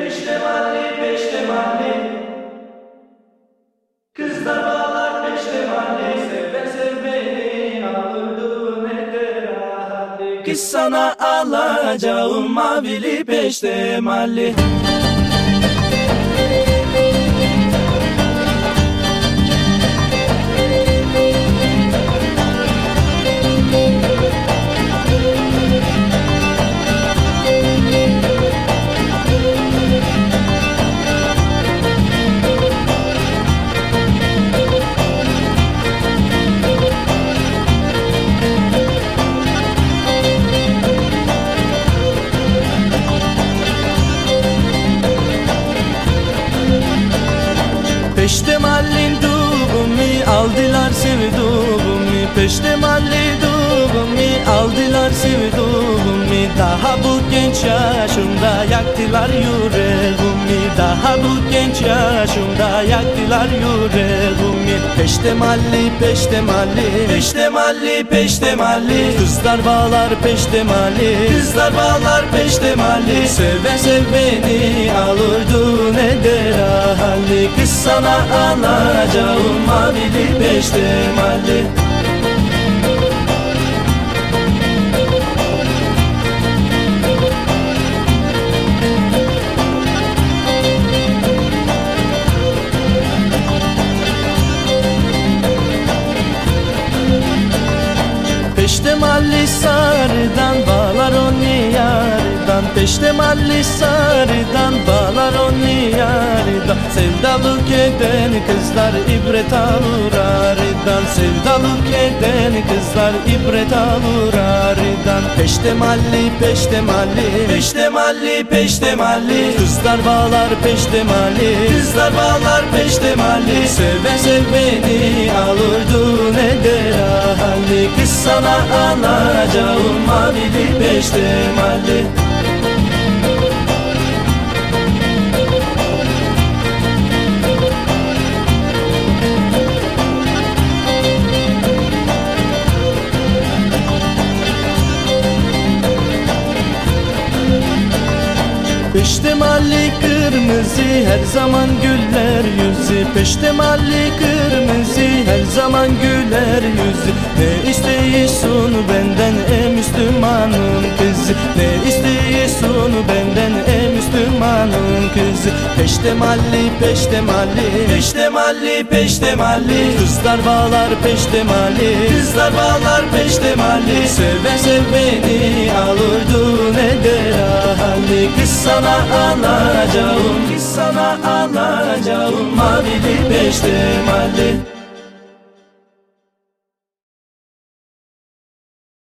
Peştemalli peştemalli Kızlar bağlar peştemalli Seve seveni alırdı ne de rahatlı Kız sana alacağım mavili peştemalli Peştemallin dugumi aldılar sevduğumu Peştemalli dugumi aldılar sevduğumu Daha bu genç yaşımda yaktılar yüreğimi. Daha bu genç yaşımda yaktılar yüreğimi. Peştemalli peştemalli Peştemalli peştemalli Kızlar bağlar peştemalli Kızlar bağlar peştemalli Seve seveni alırdı ne der sana alacağım mavili peştemalli Peştemalli sarıdan bağlar onu yardan Peştemalli sarıdan bağlar onu yardan Sevdalık eden kızlar ibret alır arıdan. Sevdalık eden kızlar ibret alır arıdan. Peştemalli peştemalli Peştemalli peştemalli. Kızlar bağlar peştemalli. Kızlar bağlar peştemalli. Seve seveni alırdı ne der halli Kız sana alacağım mavili peştemalli Peştemalli kırmızı her zaman güller yüzü. Peştemalli kırmızı her zaman güler yüzü. Ne istiyorsun benden ey Müslümanın kızı? Ne istiyorsun benden ey Müslümanın kızı? Peştemalli peştemalli. Peştemalli peştemalli. Kızlar bağlar peştemalli. Kızlar bağlar peştemalli. Seve seveni alırdı ne Kız sana alacağım Kız sana alacağım. Mavili peştemalli